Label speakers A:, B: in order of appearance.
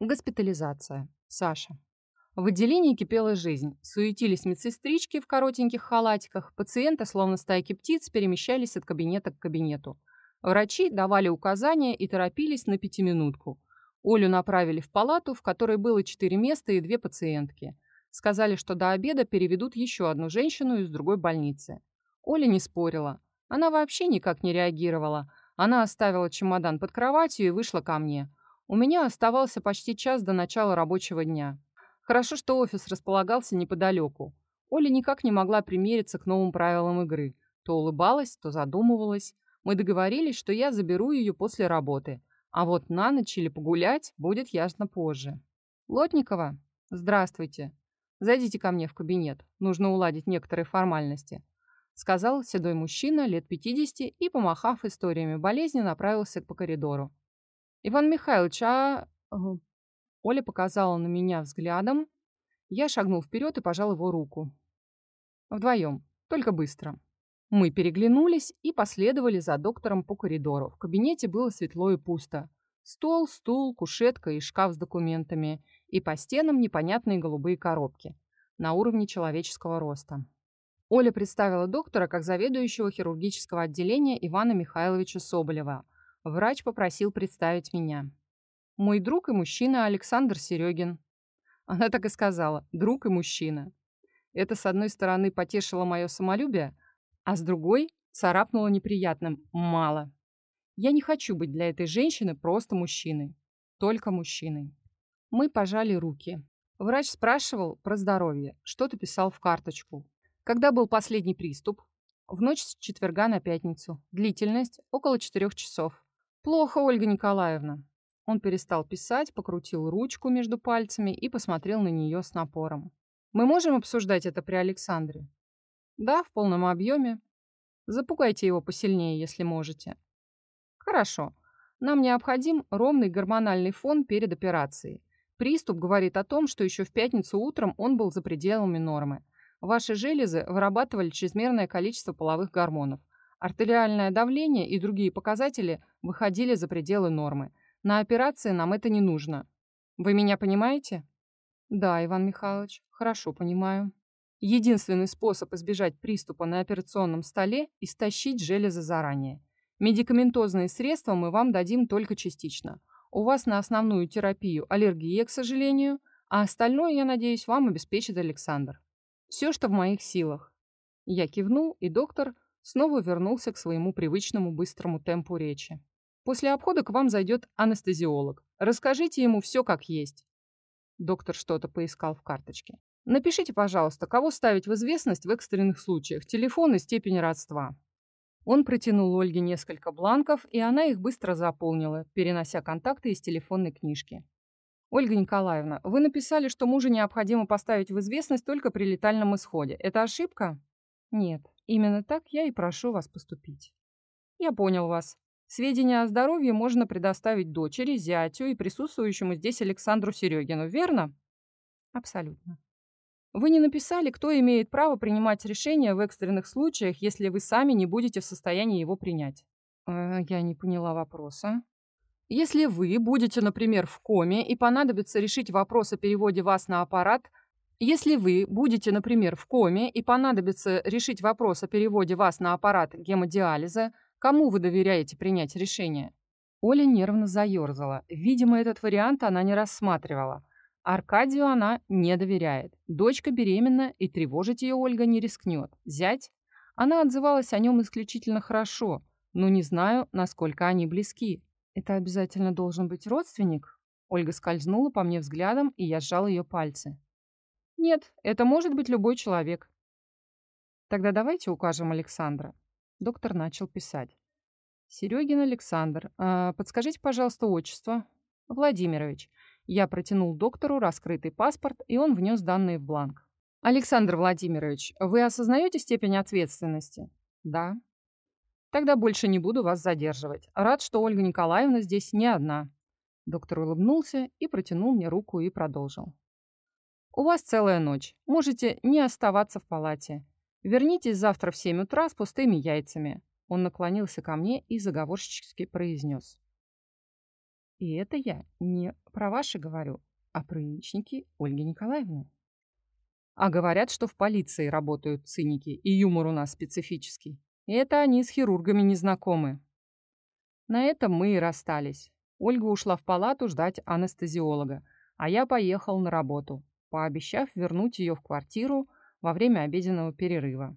A: Госпитализация. Саша. В отделении кипела жизнь. Суетились медсестрички в коротеньких халатиках. Пациенты, словно стайки птиц, перемещались от кабинета к кабинету. Врачи давали указания и торопились на пятиминутку. Олю направили в палату, в которой было четыре места и две пациентки. Сказали, что до обеда переведут еще одну женщину из другой больницы. Оля не спорила. Она вообще никак не реагировала. Она оставила чемодан под кроватью и вышла ко мне. У меня оставался почти час до начала рабочего дня. Хорошо, что офис располагался неподалеку. Оля никак не могла примериться к новым правилам игры. То улыбалась, то задумывалась. Мы договорились, что я заберу ее после работы. А вот на ночь или погулять будет ясно позже. Лотникова, здравствуйте. Зайдите ко мне в кабинет. Нужно уладить некоторые формальности. Сказал седой мужчина лет 50 и, помахав историями болезни, направился по коридору. «Иван Михайлович, а...» Оля показала на меня взглядом. Я шагнул вперед и пожал его руку. Вдвоем, только быстро. Мы переглянулись и последовали за доктором по коридору. В кабинете было светло и пусто. Стол, стул, кушетка и шкаф с документами. И по стенам непонятные голубые коробки. На уровне человеческого роста. Оля представила доктора как заведующего хирургического отделения Ивана Михайловича Соболева – Врач попросил представить меня. Мой друг и мужчина Александр Серегин. Она так и сказала, друг и мужчина. Это, с одной стороны, потешило мое самолюбие, а с другой царапнуло неприятным «мало». Я не хочу быть для этой женщины просто мужчиной. Только мужчиной. Мы пожали руки. Врач спрашивал про здоровье, что-то писал в карточку. Когда был последний приступ? В ночь с четверга на пятницу. Длительность – около четырех часов. «Плохо, Ольга Николаевна». Он перестал писать, покрутил ручку между пальцами и посмотрел на нее с напором. «Мы можем обсуждать это при Александре?» «Да, в полном объеме. Запугайте его посильнее, если можете». «Хорошо. Нам необходим ровный гормональный фон перед операцией. Приступ говорит о том, что еще в пятницу утром он был за пределами нормы. Ваши железы вырабатывали чрезмерное количество половых гормонов. Артериальное давление и другие показатели выходили за пределы нормы. На операции нам это не нужно. Вы меня понимаете? Да, Иван Михайлович, хорошо понимаю. Единственный способ избежать приступа на операционном столе – истощить железы заранее. Медикаментозные средства мы вам дадим только частично. У вас на основную терапию аллергия, к сожалению, а остальное, я надеюсь, вам обеспечит Александр. Все, что в моих силах. Я кивнул, и доктор – снова вернулся к своему привычному быстрому темпу речи. После обхода к вам зайдет анестезиолог. Расскажите ему все как есть. Доктор что-то поискал в карточке. Напишите, пожалуйста, кого ставить в известность в экстренных случаях, телефон и степень родства. Он протянул Ольге несколько бланков, и она их быстро заполнила, перенося контакты из телефонной книжки. «Ольга Николаевна, вы написали, что мужа необходимо поставить в известность только при летальном исходе. Это ошибка?» «Нет. Именно так я и прошу вас поступить. Я понял вас. Сведения о здоровье можно предоставить дочери, зятю и присутствующему здесь Александру Серегину, верно? Абсолютно. Вы не написали, кто имеет право принимать решения в экстренных случаях, если вы сами не будете в состоянии его принять. Э, я не поняла вопроса. Если вы будете, например, в коме и понадобится решить вопрос о переводе вас на аппарат – если вы будете, например, в коме и понадобится решить вопрос о переводе вас на аппарат гемодиализа, кому вы доверяете принять решение? Оля нервно заерзала. Видимо, этот вариант она не рассматривала. Аркадию она не доверяет. Дочка беременна, и тревожить ее Ольга не рискнет. Зять? Она отзывалась о нем исключительно хорошо, но не знаю, насколько они близки. Это обязательно должен быть родственник? Ольга скользнула по мне взглядом, и я сжал ее пальцы. Нет, это может быть любой человек. Тогда давайте укажем Александра. Доктор начал писать. Серегин Александр. А, подскажите, пожалуйста, отчество. Владимирович. Я протянул доктору раскрытый паспорт, и он внес данные в бланк. Александр Владимирович, вы осознаете степень ответственности? Да. Тогда больше не буду вас задерживать. Рад, что Ольга Николаевна здесь не одна. Доктор улыбнулся и протянул мне руку и продолжил. У вас целая ночь. Можете не оставаться в палате. Вернитесь завтра в 7 утра с пустыми яйцами. Он наклонился ко мне и заговорщически произнес. И это я не про ваши говорю, а про яичники Ольги Николаевны. А говорят, что в полиции работают циники, и юмор у нас специфический. И это они с хирургами не знакомы. На этом мы и расстались. Ольга ушла в палату ждать анестезиолога, а я поехал на работу, пообещав вернуть ее в квартиру во время обеденного перерыва.